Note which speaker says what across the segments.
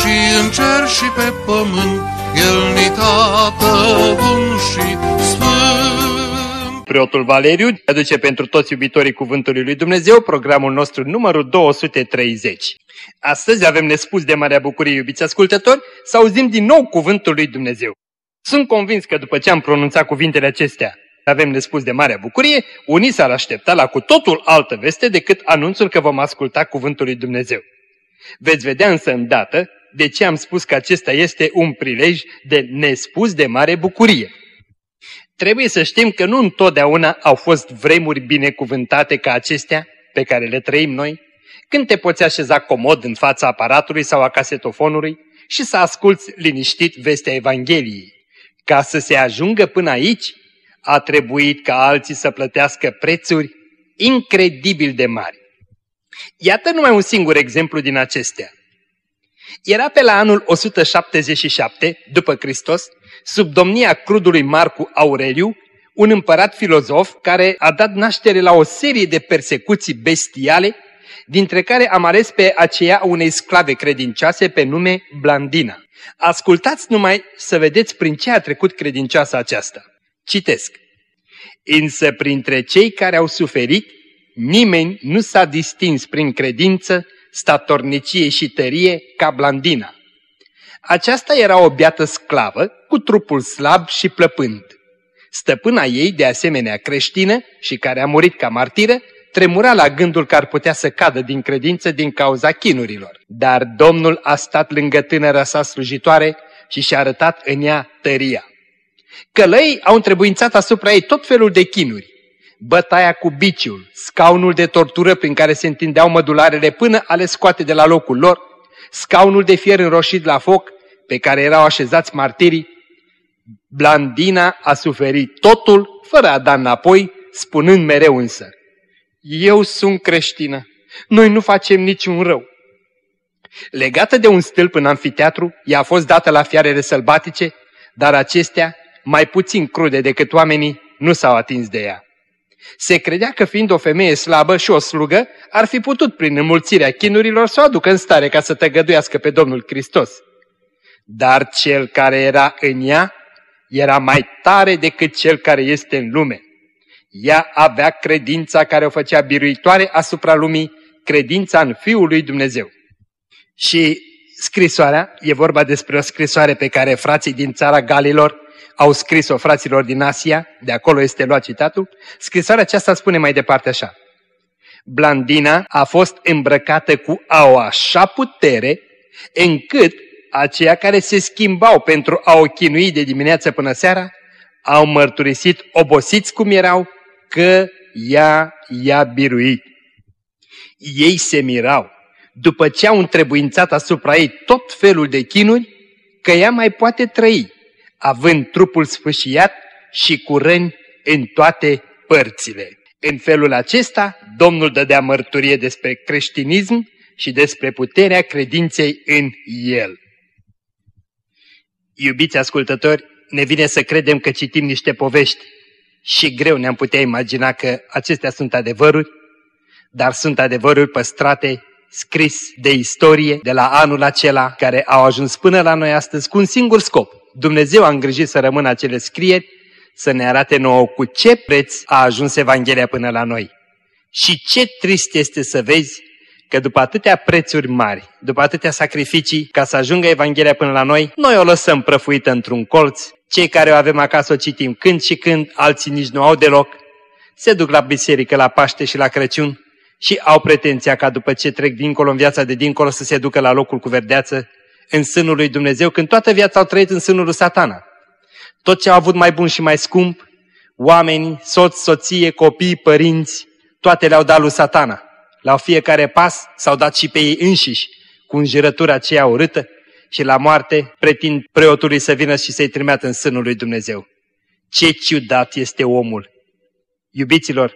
Speaker 1: și în cer și pe pământ, El ni tată bun și sfânt.
Speaker 2: Preotul Valeriu aduce pentru toți iubitorii Cuvântului Lui Dumnezeu programul nostru numărul 230. Astăzi avem nespus de marea bucurie, iubiți ascultători, să auzim din nou Cuvântul Lui Dumnezeu. Sunt convins că după ce am pronunțat cuvintele acestea, avem nespus de marea bucurie, unii s-ar aștepta la cu totul altă veste decât anunțul că vom asculta Cuvântul Lui Dumnezeu. Veți vedea însă îndată de ce am spus că acesta este un prilej de nespus de mare bucurie. Trebuie să știm că nu întotdeauna au fost vremuri binecuvântate ca acestea pe care le trăim noi, când te poți așeza comod în fața aparatului sau a casetofonului și să asculți liniștit vestea Evangheliei. Ca să se ajungă până aici, a trebuit ca alții să plătească prețuri incredibil de mari. Iată numai un singur exemplu din acestea. Era pe la anul 177 după Hristos, sub domnia crudului Marcu Aureliu, un împărat filozof care a dat naștere la o serie de persecuții bestiale, dintre care am ales pe aceea unei sclave credincioase pe nume Blandina. Ascultați numai să vedeți prin ce a trecut credincioasa aceasta. Citesc. Însă printre cei care au suferit, nimeni nu s-a distins prin credință, statornicie și tărie ca Blandina. Aceasta era o biată sclavă, cu trupul slab și plăpând. Stăpâna ei, de asemenea creștină și care a murit ca martiră, tremura la gândul că ar putea să cadă din credință din cauza chinurilor. Dar Domnul a stat lângă tânăra sa slujitoare și și-a arătat în ea tăria. Călăii au întrebuințat asupra ei tot felul de chinuri. Bătaia cu biciul, scaunul de tortură prin care se întindeau mădularele până a le scoate de la locul lor, scaunul de fier înroșit la foc pe care erau așezați martirii, Blandina a suferit totul fără a da înapoi, spunând mereu însă, Eu sunt creștină, noi nu facem niciun rău. Legată de un stâlp în anfiteatru, ea a fost dată la fiarele sălbatice, dar acestea, mai puțin crude decât oamenii, nu s-au atins de ea. Se credea că fiind o femeie slabă și o slugă, ar fi putut prin înmulțirea chinurilor să o aducă în stare ca să tăgăduiască pe Domnul Hristos. Dar cel care era în ea era mai tare decât cel care este în lume. Ea avea credința care o făcea biruitoare asupra lumii, credința în Fiul lui Dumnezeu. Și scrisoarea, e vorba despre o scrisoare pe care frații din țara Galilor au scris-o fraților din Asia, de acolo este luat citatul, scrisoarea aceasta spune mai departe așa. Blandina a fost îmbrăcată cu o așa putere, încât aceia care se schimbau pentru a o chinui de dimineață până seara, au mărturisit obosiți cum erau, că ea i-a biruit. Ei se mirau, după ce au întrebuințat asupra ei tot felul de chinuri, că ea mai poate trăi, având trupul sfâșiat și cu răni în toate părțile. În felul acesta, Domnul dădea mărturie despre creștinism și despre puterea credinței în el. Iubiți ascultători, ne vine să credem că citim niște povești și greu ne-am putea imagina că acestea sunt adevăruri, dar sunt adevăruri păstrate, scris de istorie de la anul acela care au ajuns până la noi astăzi cu un singur scop, Dumnezeu a îngrijit să rămână acele scrieri, să ne arate nouă cu ce preț a ajuns Evanghelia până la noi. Și ce trist este să vezi că după atâtea prețuri mari, după atâtea sacrificii, ca să ajungă Evanghelia până la noi, noi o lăsăm prăfuită într-un colț, cei care o avem acasă o citim când și când, alții nici nu au deloc, se duc la biserică, la Paște și la Crăciun și au pretenția ca după ce trec dincolo în viața de dincolo să se ducă la locul cu verdeață în sânul lui Dumnezeu, când toată viața au trăit în sânul lui satana. Tot ce au avut mai bun și mai scump, oameni, soț, soție, copii, părinți, toate le-au dat lui satana. La fiecare pas s-au dat și pe ei înșiși, cu înjurătura aceea urâtă, și la moarte pretind preotului să vină și să-i trimeată în sânul lui Dumnezeu. Ce ciudat este omul! Iubiților,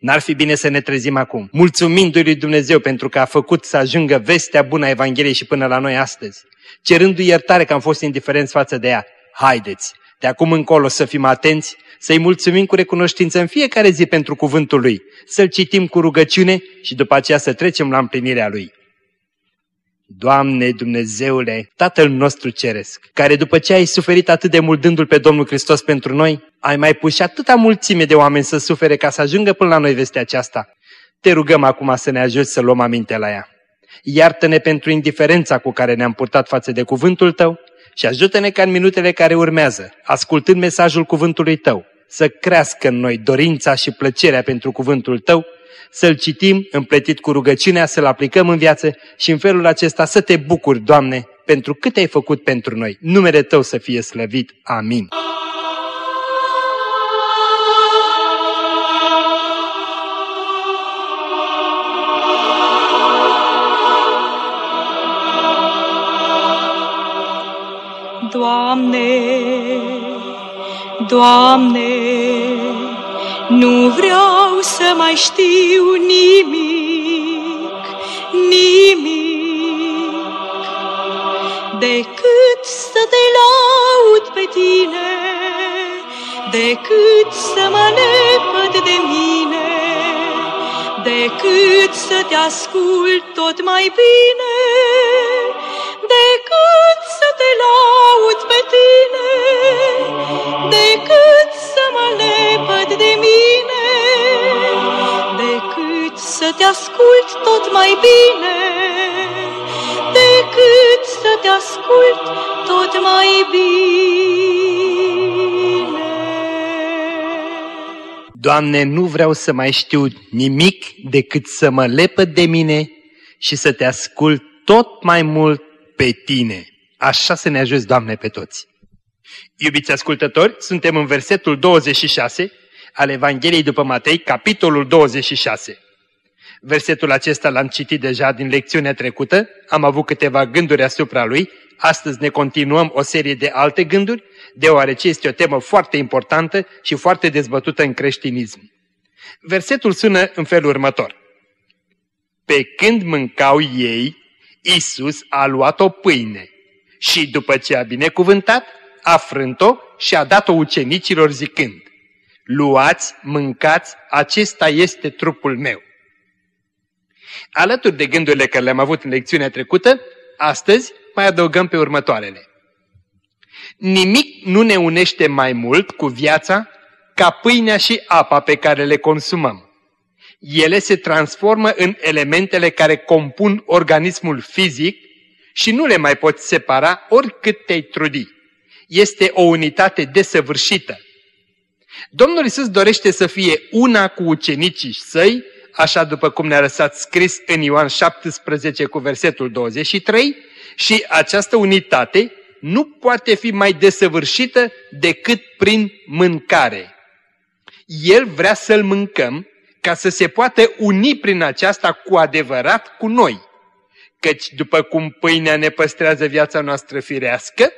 Speaker 2: n-ar fi bine să ne trezim acum, mulțumindu-i lui Dumnezeu pentru că a făcut să ajungă vestea bună a Evangheliei și până la noi astăzi, cerându-i iertare că am fost indiferenți față de ea. Haideți, de acum încolo să fim atenți, să-i mulțumim cu recunoștință în fiecare zi pentru cuvântul Lui, să-L citim cu rugăciune și după aceea să trecem la împlinirea Lui. Doamne Dumnezeule, Tatăl nostru Ceresc, care după ce ai suferit atât de mult dându-L pe Domnul Hristos pentru noi, ai mai pus și atâta mulțime de oameni să sufere ca să ajungă până la noi vestea aceasta. Te rugăm acum să ne ajuți să luăm aminte la ea. Iartă-ne pentru indiferența cu care ne-am purtat față de cuvântul Tău și ajută-ne ca în minutele care urmează, ascultând mesajul cuvântului Tău, să crească în noi dorința și plăcerea pentru cuvântul Tău să-l citim împletit cu rugăciunea, să-l aplicăm în viață și în felul acesta să te bucuri, Doamne, pentru cât ai făcut pentru noi. Numele Tău să fie slăvit. Amin.
Speaker 3: Doamne, Doamne, nu vreau să mai știu nimic, nimic, decât să te laud pe tine, decât să mă lepăd de mine, decât să te ascult tot mai bine, decât să te laud pe tine, decât să mă lepăd de mine, decât să te ascult tot mai bine, decât să te ascult tot mai bine.
Speaker 2: Doamne, nu vreau să mai știu nimic decât să mă lepăd de mine și să te ascult tot mai mult pe tine. Așa să ne ajuți, Doamne, pe toți. Iubiți ascultători, suntem în versetul 26 al Evangheliei după Matei, capitolul 26. Versetul acesta l-am citit deja din lecțiunea trecută, am avut câteva gânduri asupra lui, astăzi ne continuăm o serie de alte gânduri, deoarece este o temă foarte importantă și foarte dezbătută în creștinism. Versetul sună în felul următor. Pe când mâncau ei, Isus a luat o pâine și după ce a binecuvântat, a frânt-o și a dat-o ucenicilor zicând, Luați, mâncați, acesta este trupul meu. Alături de gândurile care le-am avut în lecțiunea trecută, astăzi mai adăugăm pe următoarele. Nimic nu ne unește mai mult cu viața ca pâinea și apa pe care le consumăm. Ele se transformă în elementele care compun organismul fizic și nu le mai poți separa oricât te-ai trudi. Este o unitate desăvârșită. Domnul Isus dorește să fie una cu ucenicii săi, așa după cum ne-a lăsat scris în Ioan 17 cu versetul 23, și această unitate nu poate fi mai desăvârșită decât prin mâncare. El vrea să-L mâncăm ca să se poată uni prin aceasta cu adevărat cu noi. Căci după cum pâinea ne păstrează viața noastră firească,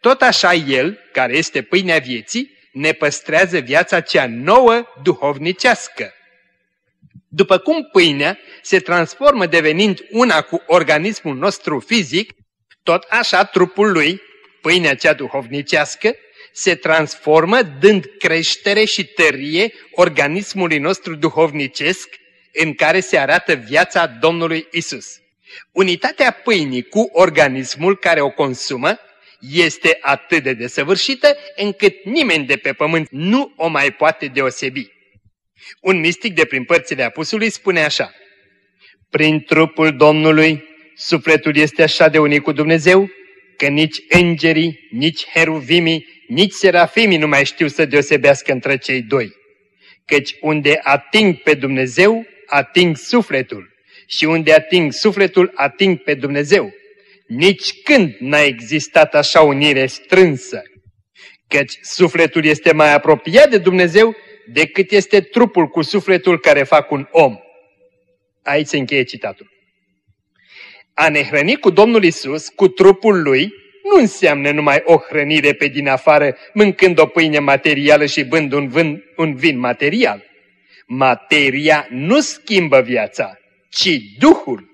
Speaker 2: tot așa El, care este pâinea vieții, ne păstrează viața cea nouă duhovnicească. După cum pâinea se transformă devenind una cu organismul nostru fizic, tot așa trupul lui, pâinea cea duhovnicească, se transformă dând creștere și tărie organismului nostru duhovnicesc în care se arată viața Domnului Isus. Unitatea pâinii cu organismul care o consumă este atât de desăvârșită încât nimeni de pe pământ nu o mai poate deosebi. Un mistic de prin părțile apusului spune așa, Prin trupul Domnului, sufletul este așa de unit cu Dumnezeu, că nici îngerii, nici heruvimii, nici serafimii nu mai știu să deosebească între cei doi. Căci unde ating pe Dumnezeu, ating sufletul. Și unde ating sufletul, ating pe Dumnezeu. Nici când n-a existat așa unire strânsă. Căci sufletul este mai apropiat de Dumnezeu decât este trupul cu sufletul care fac un om. Aici se încheie citatul. A ne hrăni cu Domnul Isus, cu trupul Lui, nu înseamnă numai o hrănire pe din afară, mâncând o pâine materială și bând un, vin, un vin material. Materia nu schimbă viața, ci Duhul.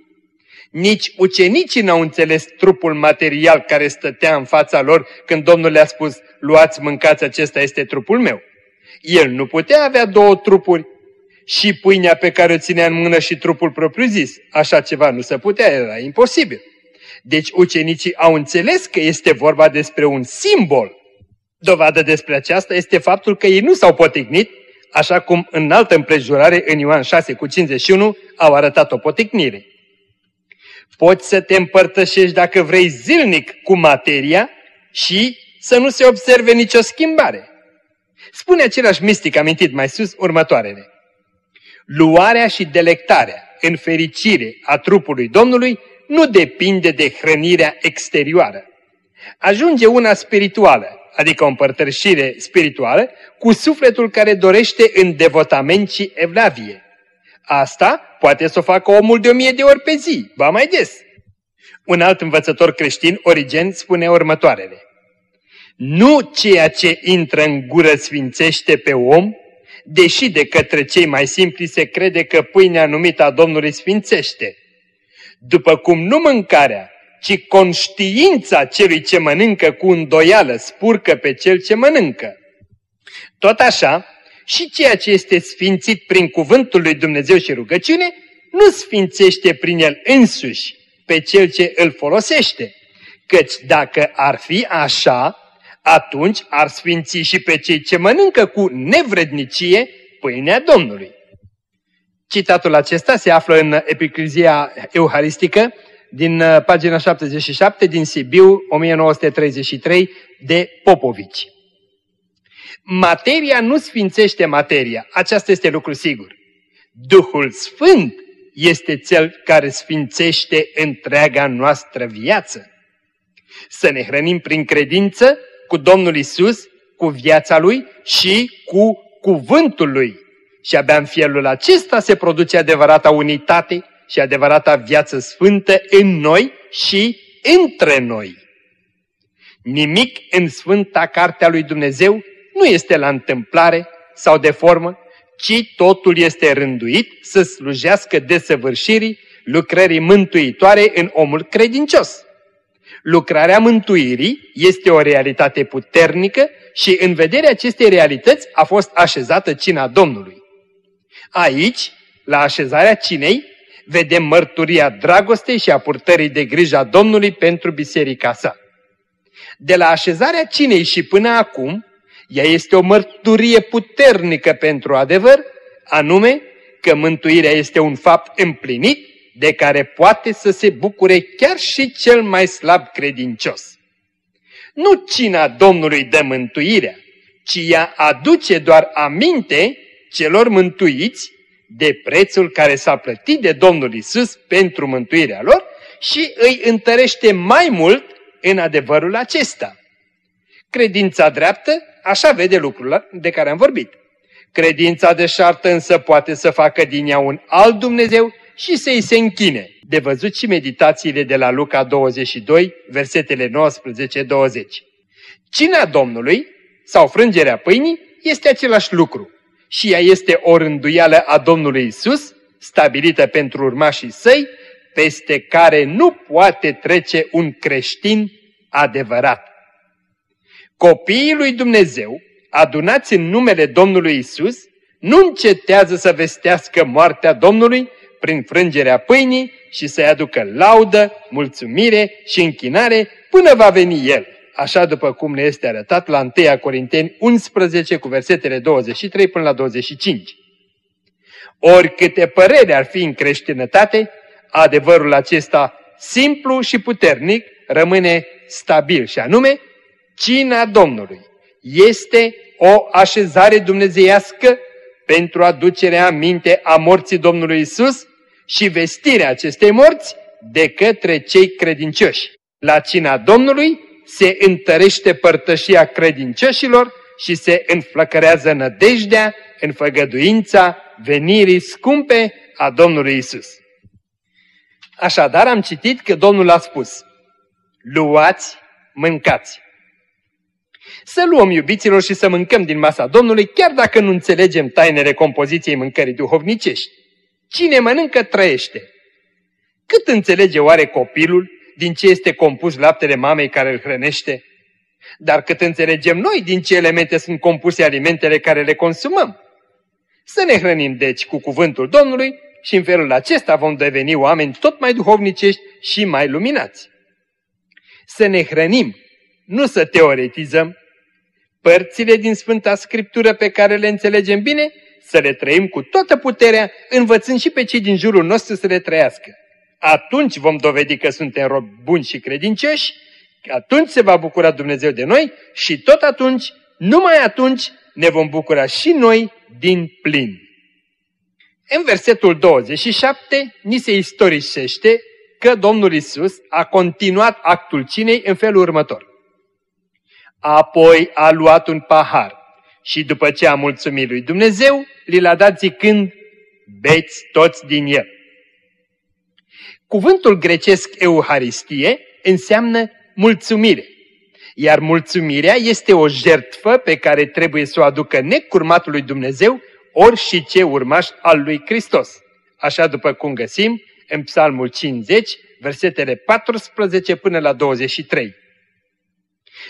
Speaker 2: Nici ucenicii n-au înțeles trupul material care stătea în fața lor când Domnul le-a spus, luați, mâncați, acesta este trupul meu. El nu putea avea două trupuri, și pâinea pe care o ținea în mână și trupul propriu-zis. Așa ceva nu se putea, era imposibil. Deci ucenicii au înțeles că este vorba despre un simbol. Dovadă despre aceasta este faptul că ei nu s-au potignit, așa cum în altă împrejurare, în Ioan 6 cu 51, au arătat o poticnire. Poți să te împărtășești dacă vrei zilnic cu materia și să nu se observe nicio schimbare. Spune același mistic amintit mai sus următoarele. Luarea și delectarea în fericire a trupului Domnului nu depinde de hrănirea exterioară. Ajunge una spirituală, adică o împărtășire spirituală, cu sufletul care dorește în devotament și evlavie. Asta poate să o facă omul de o mie de ori pe zi, va mai des. Un alt învățător creștin, Origen, spune următoarele. Nu ceea ce intră în gură sfințește pe om, deși de către cei mai simpli se crede că pâinea numită a Domnului sfințește. După cum nu mâncarea, ci conștiința celui ce mănâncă cu îndoială spurcă pe cel ce mănâncă. Tot așa, și ceea ce este sfințit prin cuvântul lui Dumnezeu și rugăciune, nu sfințește prin el însuși pe cel ce îl folosește. Căci dacă ar fi așa, atunci ar sfinți și pe cei ce mănâncă cu nevrednicie pâinea Domnului. Citatul acesta se află în Epicrizia Euharistică din uh, pagina 77 din Sibiu 1933 de Popovici. Materia nu sfințește materia, aceasta este lucru sigur. Duhul Sfânt este cel care sfințește întreaga noastră viață. Să ne hrănim prin credință cu Domnul Isus, cu viața Lui și cu cuvântul Lui. Și abia în felul acesta se produce adevărata unitate și adevărata viață sfântă în noi și între noi. Nimic în Sfânta Cartea lui Dumnezeu nu este la întâmplare sau de formă, ci totul este rânduit să slujească desăvârșirii lucrării mântuitoare în omul credincios. Lucrarea mântuirii este o realitate puternică și în vederea acestei realități a fost așezată cina Domnului. Aici, la așezarea cinei, vedem mărturia dragostei și a purtării de grijă a Domnului pentru biserica sa. De la așezarea cinei și până acum, ea este o mărturie puternică pentru adevăr, anume că mântuirea este un fapt împlinit de care poate să se bucure chiar și cel mai slab credincios. Nu cina Domnului dă mântuirea, ci ea aduce doar aminte celor mântuiți de prețul care s-a plătit de Domnul Isus pentru mântuirea lor și îi întărește mai mult în adevărul acesta. Credința dreaptă așa vede lucrul de care am vorbit. Credința deșartă însă poate să facă din ea un alt Dumnezeu și să-i se închine. De văzut și meditațiile de la Luca 22, versetele 19-20. Cina Domnului sau frângerea pâinii este același lucru și ea este o rânduială a Domnului Isus, stabilită pentru urmașii săi, peste care nu poate trece un creștin adevărat. Copiii lui Dumnezeu, adunați în numele Domnului Isus, nu încetează să vestească moartea Domnului prin frângerea pâinii și să-i aducă laudă, mulțumire și închinare până va veni El, așa după cum ne este arătat la 1 Corinteni 11 cu versetele 23 până la 25. Oricâte părere ar fi în creștinătate, adevărul acesta simplu și puternic rămâne stabil și anume, cina Domnului este o așezare dumnezeiască pentru aducerea aminte a morții Domnului Isus și vestirea acestei morți de către cei credincioși. La cina Domnului se întărește părtășia credincioșilor și se înflăcărează nădejdea în făgăduința venirii scumpe a Domnului Isus. Așadar am citit că Domnul a spus, luați, mâncați. Să luăm, iubiților, și să mâncăm din masa Domnului, chiar dacă nu înțelegem tainele compoziției mâncării duhovnicești. Cine mănâncă, trăiește. Cât înțelege oare copilul din ce este compus laptele mamei care îl hrănește? Dar cât înțelegem noi din ce elemente sunt compuse alimentele care le consumăm? Să ne hrănim, deci, cu cuvântul Domnului și în felul acesta vom deveni oameni tot mai duhovnicești și mai luminați. Să ne hrănim, nu să teoretizăm, părțile din Sfânta Scriptură pe care le înțelegem bine, să le trăim cu toată puterea, învățând și pe cei din jurul nostru să le trăiască. Atunci vom dovedi că suntem robi buni și credincioși, atunci se va bucura Dumnezeu de noi și tot atunci, numai atunci, ne vom bucura și noi din plin. În versetul 27 ni se istorisește că Domnul Isus a continuat actul cinei în felul următor. Apoi a luat un pahar și după ce a mulțumit lui Dumnezeu, li l-a dat zicând, beți toți din el. Cuvântul grecesc Euharistie înseamnă mulțumire, iar mulțumirea este o jertfă pe care trebuie să o aducă necurmatul lui Dumnezeu ori și ce urmaș al lui Hristos. Așa după cum găsim în Psalmul 50, versetele 14 până la 23.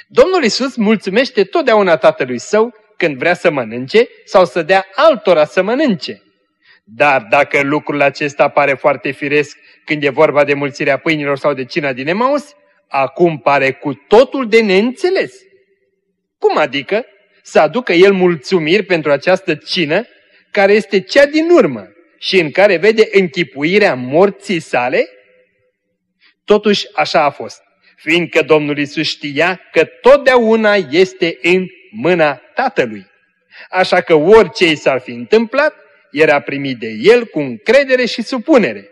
Speaker 2: Domnul Isus mulțumește totdeauna Tatălui Său când vrea să mănânce sau să dea altora să mănânce. Dar dacă lucrul acesta pare foarte firesc când e vorba de mulțirea pâinilor sau de cina din Emaus, acum pare cu totul de neînțeles. Cum adică să aducă el mulțumiri pentru această cină care este cea din urmă și în care vede închipuirea morții sale? Totuși așa a fost, fiindcă Domnul Isus știa că totdeauna este în mâna Tatălui. Așa că orice i s-ar fi întâmplat, era primit de El cu încredere și supunere.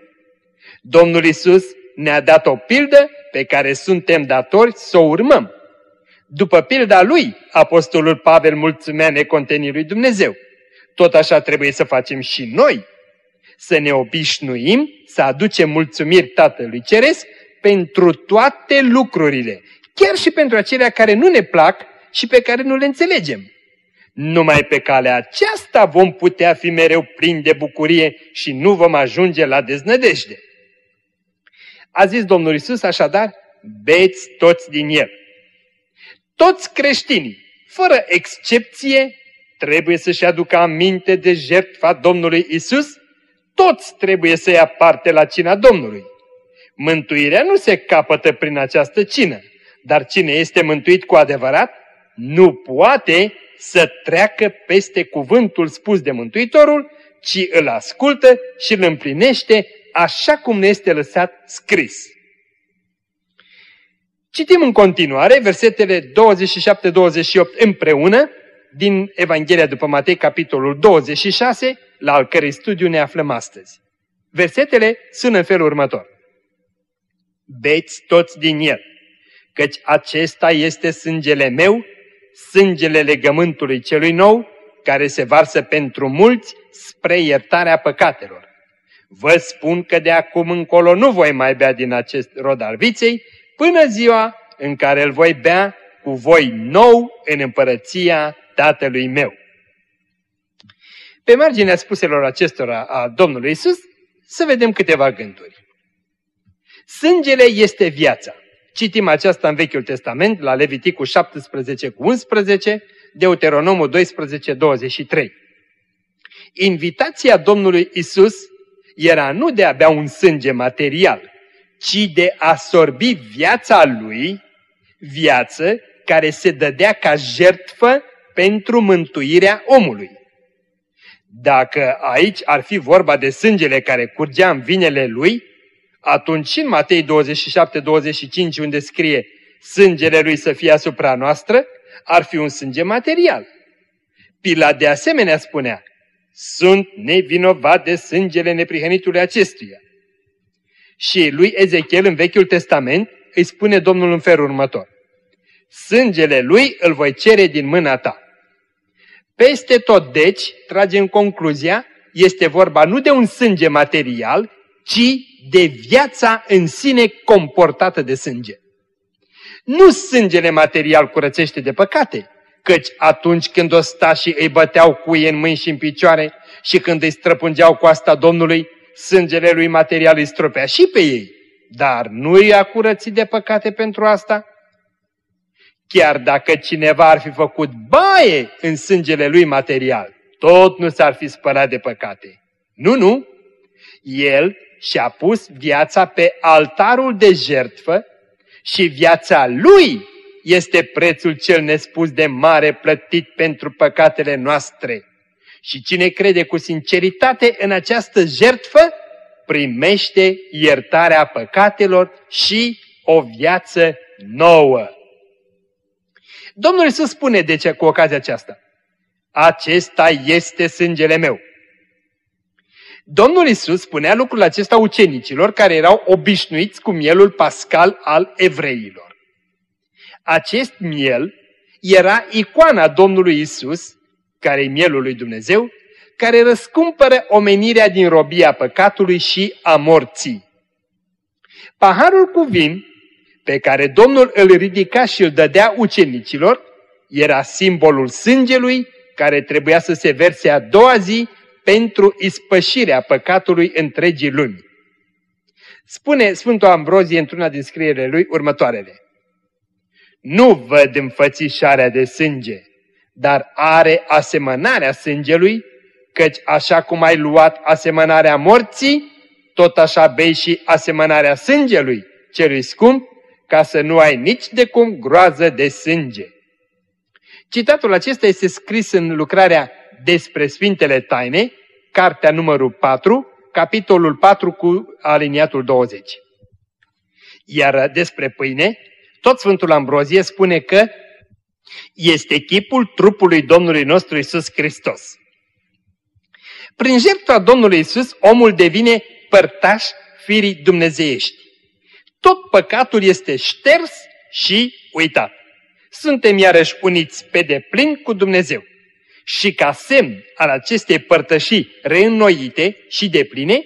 Speaker 2: Domnul Isus ne-a dat o pildă pe care suntem datori să o urmăm. După pilda lui, apostolul Pavel mulțumea necontenii lui Dumnezeu. Tot așa trebuie să facem și noi. Să ne obișnuim să aducem mulțumiri Tatălui Ceresc pentru toate lucrurile, chiar și pentru acelea care nu ne plac și pe care nu le înțelegem. Numai pe calea aceasta vom putea fi mereu plini de bucurie și nu vom ajunge la deznădejde. A zis Domnul Isus așadar, beți toți din el. Toți creștinii, fără excepție, trebuie să-și aducă aminte de jertfa Domnului Isus, toți trebuie să ia parte la cina Domnului. Mântuirea nu se capătă prin această cină, dar cine este mântuit cu adevărat, nu poate să treacă peste cuvântul spus de Mântuitorul, ci îl ascultă și îl împlinește așa cum ne este lăsat scris. Citim în continuare versetele 27-28 împreună din Evanghelia după Matei, capitolul 26, la al cărei studiu ne aflăm astăzi. Versetele sunt în felul următor. Beți toți din el, căci acesta este sângele meu, sângele legământului celui nou, care se varsă pentru mulți spre iertarea păcatelor. Vă spun că de acum încolo nu voi mai bea din acest rod al viței, până ziua în care îl voi bea cu voi nou în împărăția Tatălui meu. Pe marginea spuselor acestora a Domnului Isus, să vedem câteva gânduri. Sângele este viața. Citim aceasta în Vechiul Testament, la Leviticul 17 cu 11, Deuteronomul 12, 23. Invitația Domnului Isus era nu de a bea un sânge material, ci de a sorbi viața lui, viață care se dădea ca jertfă pentru mântuirea omului. Dacă aici ar fi vorba de sângele care curgea în vinele lui, atunci în Matei 27-25 unde scrie sângele lui să fie asupra noastră, ar fi un sânge material. Pila de asemenea spunea, sunt nevinovat de sângele neprihănitului acestuia. Și lui Ezechiel în Vechiul Testament îi spune Domnul în felul următor. Sângele lui îl voi cere din mâna ta. Peste tot, deci, tragem concluzia, este vorba nu de un sânge material, ci de viața în sine comportată de sânge. Nu sângele material curățește de păcate, căci atunci când ostașii îi băteau cuie în mâini și în picioare și când îi străpungeau coasta Domnului, sângele lui material îi stropea și pe ei. Dar nu i-a curățit de păcate pentru asta? Chiar dacă cineva ar fi făcut baie în sângele lui material, tot nu s-ar fi spălat de păcate. Nu, nu. El și-a pus viața pe altarul de jertfă și viața lui este prețul cel nespus de mare plătit pentru păcatele noastre. Și cine crede cu sinceritate în această jertfă, primește iertarea păcatelor și o viață nouă. Domnul Iisus spune de ce cu ocazia aceasta. Acesta este sângele meu. Domnul Iisus spunea lucrul acesta ucenicilor care erau obișnuiți cu mielul pascal al evreilor. Acest miel era icoana Domnului Isus, care e mielul lui Dumnezeu, care răscumpără omenirea din robia păcatului și a morții. Paharul cu vin, pe care Domnul îl ridica și îl dădea ucenicilor, era simbolul sângelui care trebuia să se verse a doua zi pentru ispășirea păcatului întregii lumi. Spune Sfântul Ambrozie într-una din scrierile lui următoarele. Nu văd înfățișarea de sânge, dar are asemănarea sângelui, căci așa cum ai luat asemănarea morții, tot așa bei și asemănarea sângelui, celui scump, ca să nu ai nici de cum groază de sânge. Citatul acesta este scris în lucrarea despre Sfintele Taine, cartea numărul 4, capitolul 4 cu aliniatul 20. Iar despre pâine, tot Sfântul Ambrozie spune că este chipul trupului Domnului nostru Isus Hristos. Prin jertfa Domnului Isus, omul devine părtaș firii dumnezeiești. Tot păcatul este șters și uitat. Suntem iarăși uniți pe deplin cu Dumnezeu. Și ca semn al acestei părtășii reînnoite și depline,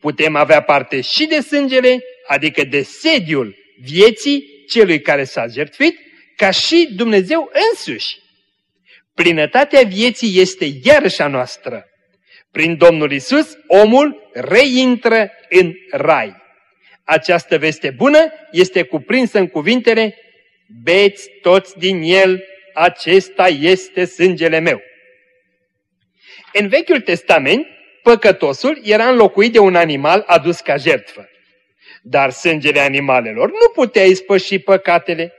Speaker 2: putem avea parte și de sângele, adică de sediul vieții celui care s-a jertfit, ca și Dumnezeu însuși. Plinătatea vieții este iarăși a noastră. Prin Domnul Isus, omul reintră în rai. Această veste bună este cuprinsă în cuvintele Beți toți din el, acesta este sângele meu. În Vechiul Testament, păcătosul era înlocuit de un animal adus ca jertfă. Dar sângele animalelor nu putea ispăși păcatele,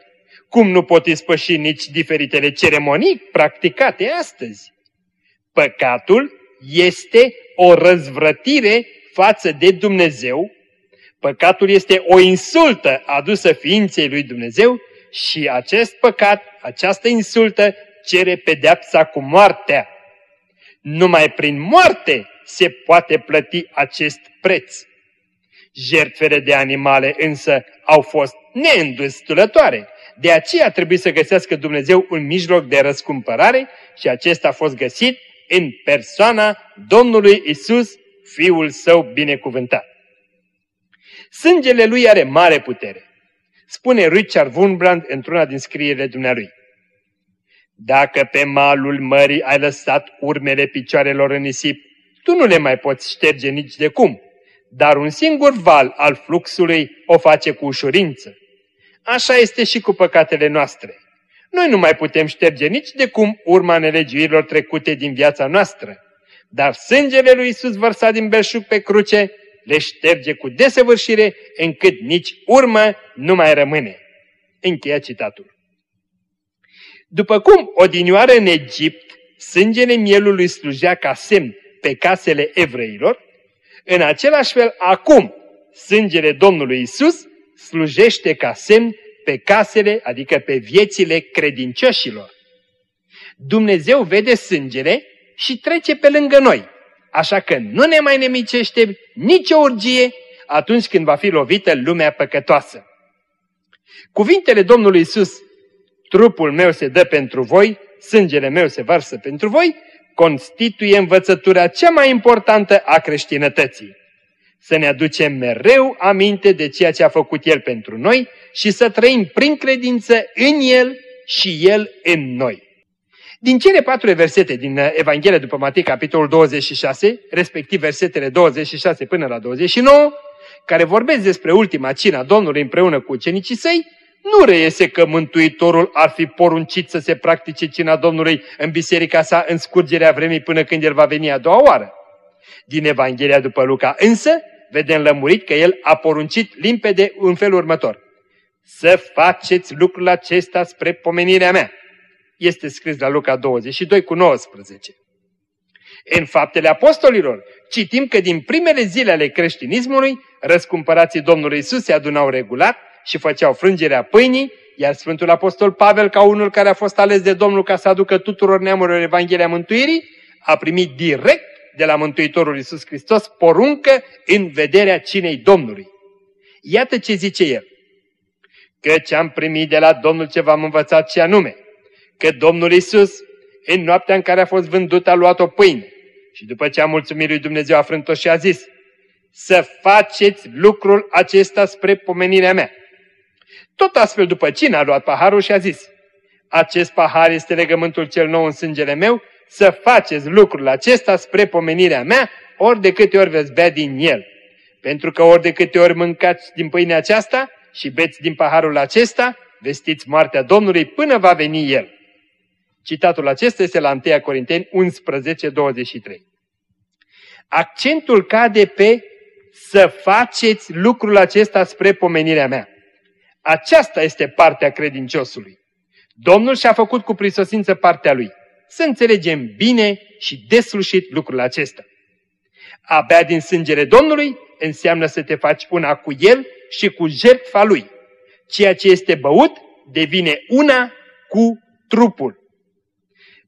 Speaker 2: cum nu pot ispăși nici diferitele ceremonii practicate astăzi. Păcatul este o răzvrătire față de Dumnezeu, păcatul este o insultă adusă ființei lui Dumnezeu și acest păcat, această insultă, cere pedeapsa cu moartea. Numai prin moarte se poate plăti acest preț. Jertfele de animale însă au fost neîndestulătoare. De aceea trebuie să găsească Dumnezeu un mijloc de răscumpărare și acesta a fost găsit în persoana Domnului Isus, Fiul Său binecuvântat. Sângele Lui are mare putere. Spune Richard Wurmbrand într-una din scrierile dumnealui. Dacă pe malul mării ai lăsat urmele picioarelor în nisip, tu nu le mai poți șterge nici de cum, dar un singur val al fluxului o face cu ușurință. Așa este și cu păcatele noastre. Noi nu mai putem șterge nici de cum urma nelegiuirilor trecute din viața noastră, dar sângele lui Iisus vărsat din belșug pe cruce le șterge cu desăvârșire încât nici urmă nu mai rămâne. Încheia citatul. După cum odinioară în Egipt, sângele mielului slujea ca semn pe casele evreilor, în același fel acum sângele Domnului Isus slujește ca semn pe casele, adică pe viețile credincioșilor. Dumnezeu vede sângele și trece pe lângă noi, așa că nu ne mai nemicește nicio urgie atunci când va fi lovită lumea păcătoasă. Cuvintele Domnului Isus, trupul meu se dă pentru voi, sângele meu se varsă pentru voi, constituie învățătura cea mai importantă a creștinătății. să ne aducem mereu aminte de ceea ce a făcut El pentru noi și să trăim prin credință în El și El în noi. Din cele patru versete din Evanghelia după Matei, capitolul 26, respectiv versetele 26 până la 29, care vorbesc despre ultima cina Domnului împreună cu ucenicii săi, nu reiese că Mântuitorul ar fi poruncit să se practice cina Domnului în biserica sa în scurgerea vremii până când El va veni a doua oară. Din Evanghelia după Luca însă, vedem lămurit că El a poruncit limpede în felul următor. Să faceți lucrul acesta spre pomenirea mea. Este scris la Luca 22 cu 19. În faptele apostolilor citim că din primele zile ale creștinismului, răscumpărații Domnului Isus se adunau regulat și făceau frângerea pâinii, iar Sfântul Apostol Pavel, ca unul care a fost ales de Domnul ca să aducă tuturor neamurilor Evanghelia Mântuirii, a primit direct de la Mântuitorul Isus Hristos poruncă în vederea cinei Domnului. Iată ce zice el. Căci am primit de la Domnul ce v-am învățat și anume, că Domnul Isus, în noaptea în care a fost vândut, a luat o pâine și după ce a mulțumit lui Dumnezeu a frânt-o și a zis, să faceți lucrul acesta spre pomenirea mea. Tot astfel după cine a luat paharul și a zis, acest pahar este legământul cel nou în sângele meu, să faceți lucrul acesta spre pomenirea mea, ori de câte ori veți bea din el. Pentru că ori de câte ori mâncați din pâinea aceasta și beți din paharul acesta, vestiți moartea Domnului până va veni el. Citatul acesta este la 1 Corinteni 11, 23. Accentul cade pe să faceți lucrul acesta spre pomenirea mea. Aceasta este partea credinciosului. Domnul și-a făcut cu prisosință partea lui. Să înțelegem bine și deslușit lucrul acesta. A bea din sângele Domnului înseamnă să te faci una cu El și cu jertfa Lui. Ceea ce este băut devine una cu trupul.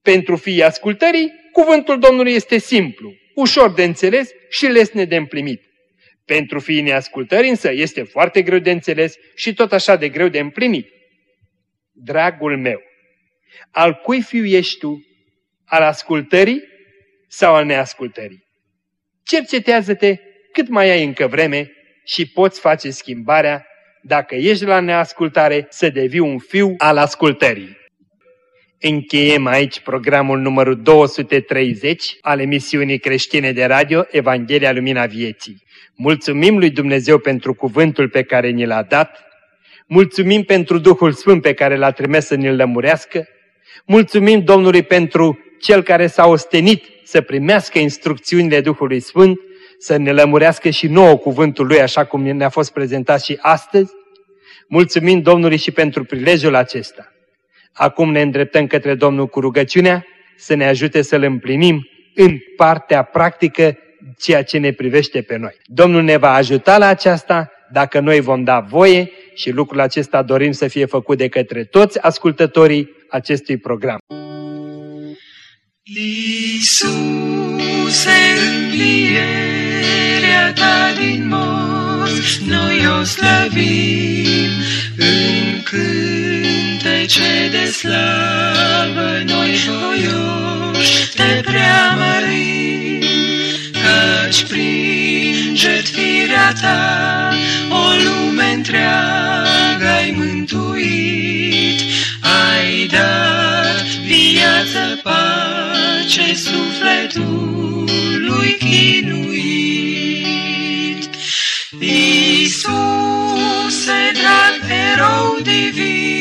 Speaker 2: Pentru fiii ascultării, cuvântul Domnului este simplu, ușor de înțeles și lesne de împlinit. Pentru fiii neascultării însă este foarte greu de înțeles și tot așa de greu de împlinit. Dragul meu, al cui fiu ești tu? Al ascultării sau al neascultării? Cercetează-te cât mai ai încă vreme și poți face schimbarea dacă ești la neascultare să devii un fiu al ascultării. Încheiem aici programul numărul 230 al emisiunii creștine de radio Evanghelia Lumina Vieții. Mulțumim lui Dumnezeu pentru cuvântul pe care ni l-a dat, mulțumim pentru Duhul Sfânt pe care l-a trimis să ne-l lămurească, mulțumim Domnului pentru Cel care s-a ostenit să primească instrucțiunile Duhului Sfânt, să ne lămurească și nouă cuvântul Lui așa cum ne-a fost prezentat și astăzi. Mulțumim Domnului și pentru prilejul acesta. Acum ne îndreptăm către Domnul cu rugăciunea să ne ajute să-L împlinim în partea practică ceea ce ne privește pe noi. Domnul ne va ajuta la aceasta dacă noi vom da voie și lucrul acesta dorim să fie făcut de către toți ascultătorii acestui program.
Speaker 3: Iisuse, învierea ta din morți, noi o slăvim în cântece de slavă, noi voioși te preamărim, căci prin jertfirea ta o lume întreagă ai mântuit, ai dat viață, pace sufletului chinuit. Iisuse, drag erou divin,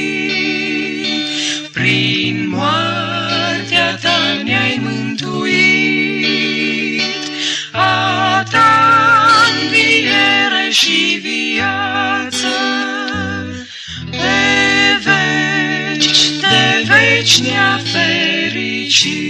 Speaker 3: și viață. Pe veci, de veci ne-a fericit.